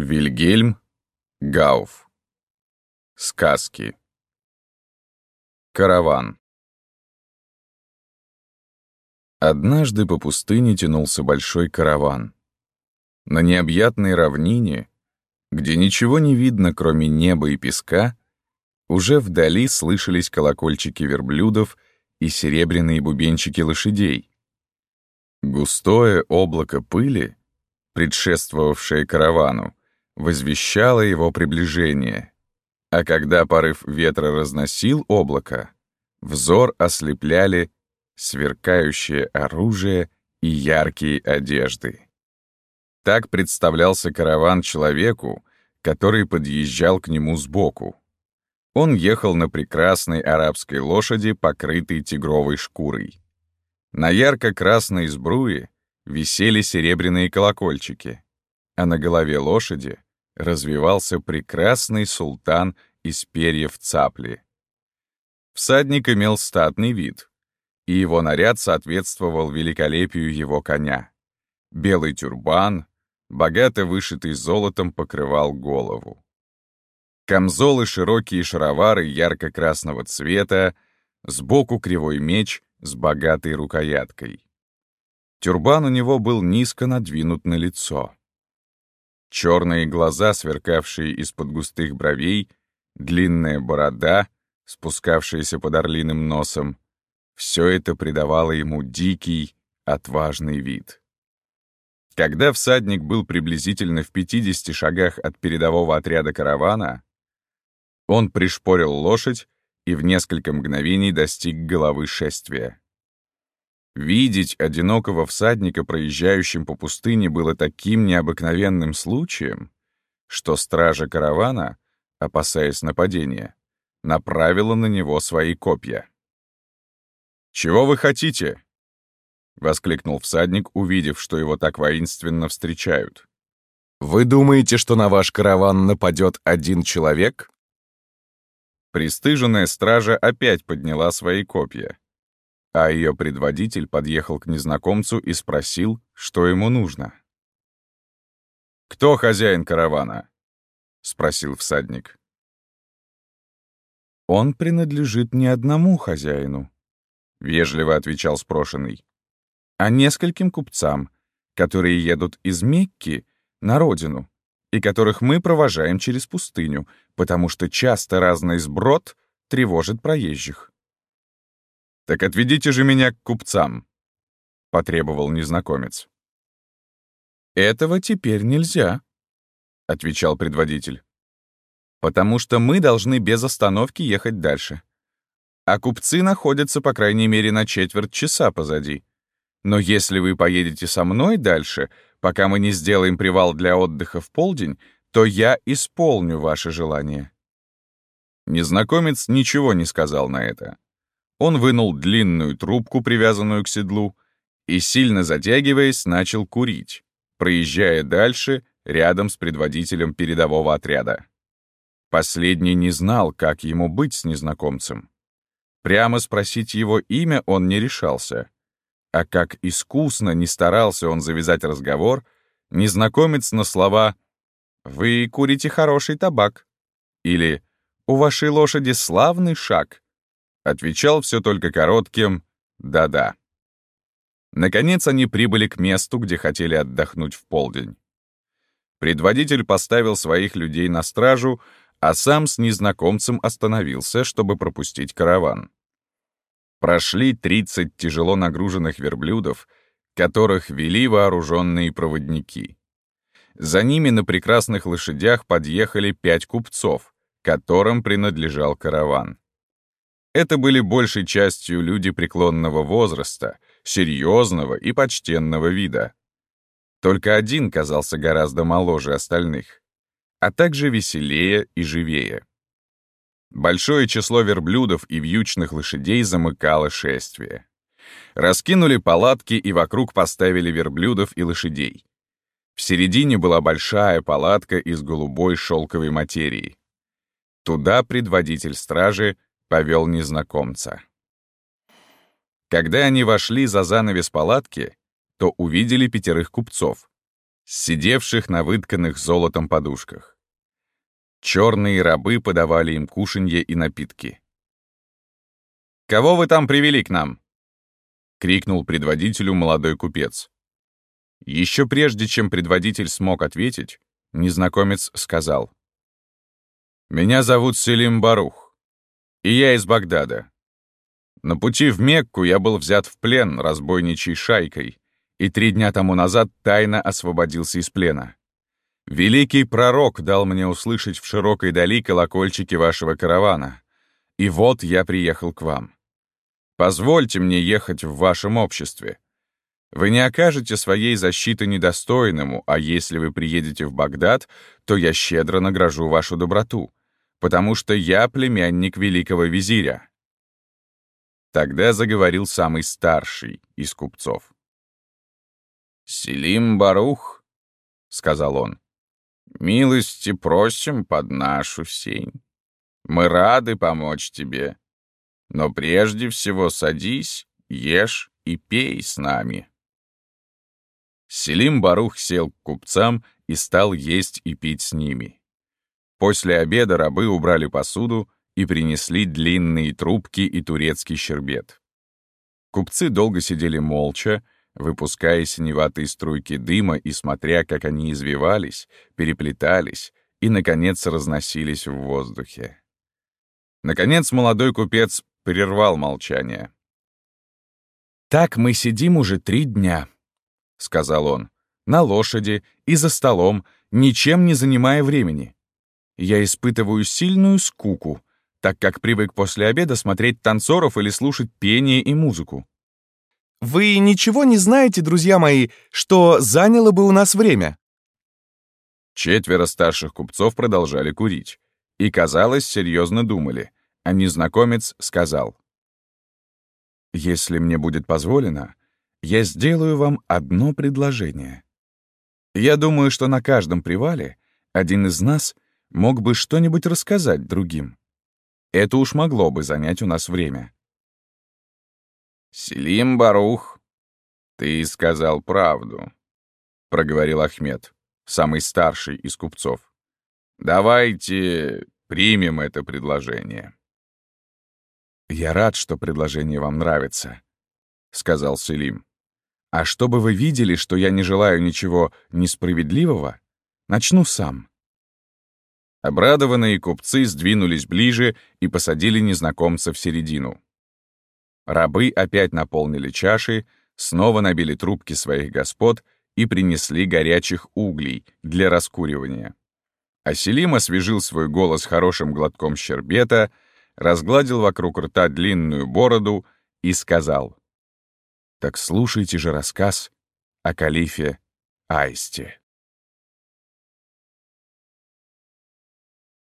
Вильгельм Гауф. Сказки. Караван. Однажды по пустыне тянулся большой караван. На необъятной равнине, где ничего не видно, кроме неба и песка, уже вдали слышались колокольчики верблюдов и серебряные бубенчики лошадей. Густое облако пыли, предшествовавшее каравану, возвещало его приближение. А когда порыв ветра разносил облако, взор ослепляли сверкающее оружие и яркие одежды. Так представлялся караван человеку, который подъезжал к нему сбоку. Он ехал на прекрасной арабской лошади, покрытой тигровой шкурой. На ярко-красной сбруе висели серебряные колокольчики, а на голове лошади развивался прекрасный султан из перьев цапли. Всадник имел статный вид, и его наряд соответствовал великолепию его коня. Белый тюрбан, богато вышитый золотом, покрывал голову. Камзолы широкие шаровары ярко-красного цвета, сбоку кривой меч с богатой рукояткой. Тюрбан у него был низко надвинут на лицо. Черные глаза, сверкавшие из-под густых бровей, длинная борода, спускавшаяся под орлиным носом — все это придавало ему дикий, отважный вид. Когда всадник был приблизительно в 50 шагах от передового отряда каравана, он пришпорил лошадь и в несколько мгновений достиг головы шествия. Видеть одинокого всадника, проезжающим по пустыне, было таким необыкновенным случаем, что стража каравана, опасаясь нападения, направила на него свои копья. «Чего вы хотите?» — воскликнул всадник, увидев, что его так воинственно встречают. «Вы думаете, что на ваш караван нападет один человек?» Престыженная стража опять подняла свои копья а ее предводитель подъехал к незнакомцу и спросил, что ему нужно. «Кто хозяин каравана?» — спросил всадник. «Он принадлежит не одному хозяину», — вежливо отвечал спрошенный, «а нескольким купцам, которые едут из Мекки на родину и которых мы провожаем через пустыню, потому что часто разный сброд тревожит проезжих». «Так отведите же меня к купцам», — потребовал незнакомец. «Этого теперь нельзя», — отвечал предводитель. «Потому что мы должны без остановки ехать дальше. А купцы находятся, по крайней мере, на четверть часа позади. Но если вы поедете со мной дальше, пока мы не сделаем привал для отдыха в полдень, то я исполню ваше желание». Незнакомец ничего не сказал на это. Он вынул длинную трубку, привязанную к седлу, и, сильно затягиваясь, начал курить, проезжая дальше рядом с предводителем передового отряда. Последний не знал, как ему быть с незнакомцем. Прямо спросить его имя он не решался. А как искусно не старался он завязать разговор, незнакомец на слова «Вы курите хороший табак» или «У вашей лошади славный шаг» Отвечал все только коротким «да-да». Наконец они прибыли к месту, где хотели отдохнуть в полдень. Предводитель поставил своих людей на стражу, а сам с незнакомцем остановился, чтобы пропустить караван. Прошли 30 тяжело нагруженных верблюдов, которых вели вооруженные проводники. За ними на прекрасных лошадях подъехали пять купцов, которым принадлежал караван. Это были большей частью люди преклонного возраста, серьезного и почтенного вида. Только один казался гораздо моложе остальных, а также веселее и живее. Большое число верблюдов и вьючных лошадей замыкало шествие. Раскинули палатки и вокруг поставили верблюдов и лошадей. В середине была большая палатка из голубой шелковой материи. Туда предводитель стражи повел незнакомца. Когда они вошли за занавес палатки, то увидели пятерых купцов. сидевших на вытканных золотом подушках. Черные рабы подавали им кушанье и напитки. «Кого вы там привели к нам?» — крикнул предводителю молодой купец. Еще прежде, чем предводитель смог ответить, незнакомец сказал. «Меня зовут Селим Барух, и я из Багдада. На пути в Мекку я был взят в плен разбойничьей шайкой, и три дня тому назад тайно освободился из плена. Великий пророк дал мне услышать в широкой дали колокольчики вашего каравана, и вот я приехал к вам. Позвольте мне ехать в вашем обществе. Вы не окажете своей защиты недостойному, а если вы приедете в Багдад, то я щедро награжу вашу доброту, потому что я племянник великого визиря». Тогда заговорил самый старший из купцов. «Селим Барух», — сказал он, — «милости просим под нашу сень. Мы рады помочь тебе, но прежде всего садись, ешь и пей с нами». Селим Барух сел к купцам и стал есть и пить с ними. После обеда рабы убрали посуду и принесли длинные трубки и турецкий щербет. Купцы долго сидели молча, выпуская синеватые струйки дыма и смотря, как они извивались, переплетались и, наконец, разносились в воздухе. Наконец, молодой купец прервал молчание. «Так мы сидим уже три дня», — сказал он, — «на лошади и за столом, ничем не занимая времени. Я испытываю сильную скуку, так как привык после обеда смотреть танцоров или слушать пение и музыку. Вы ничего не знаете, друзья мои, что заняло бы у нас время?» Четверо старших купцов продолжали курить и, казалось, серьезно думали, а незнакомец сказал. «Если мне будет позволено, я сделаю вам одно предложение. Я думаю, что на каждом привале один из нас мог бы что-нибудь рассказать другим. Это уж могло бы занять у нас время. «Селим Барух, ты сказал правду», — проговорил Ахмед, самый старший из купцов. «Давайте примем это предложение». «Я рад, что предложение вам нравится», — сказал Селим. «А чтобы вы видели, что я не желаю ничего несправедливого, начну сам». Обрадованные купцы сдвинулись ближе и посадили незнакомца в середину. Рабы опять наполнили чаши, снова набили трубки своих господ и принесли горячих углей для раскуривания. А Селим освежил свой голос хорошим глотком щербета, разгладил вокруг рта длинную бороду и сказал, «Так слушайте же рассказ о калифе Аисте».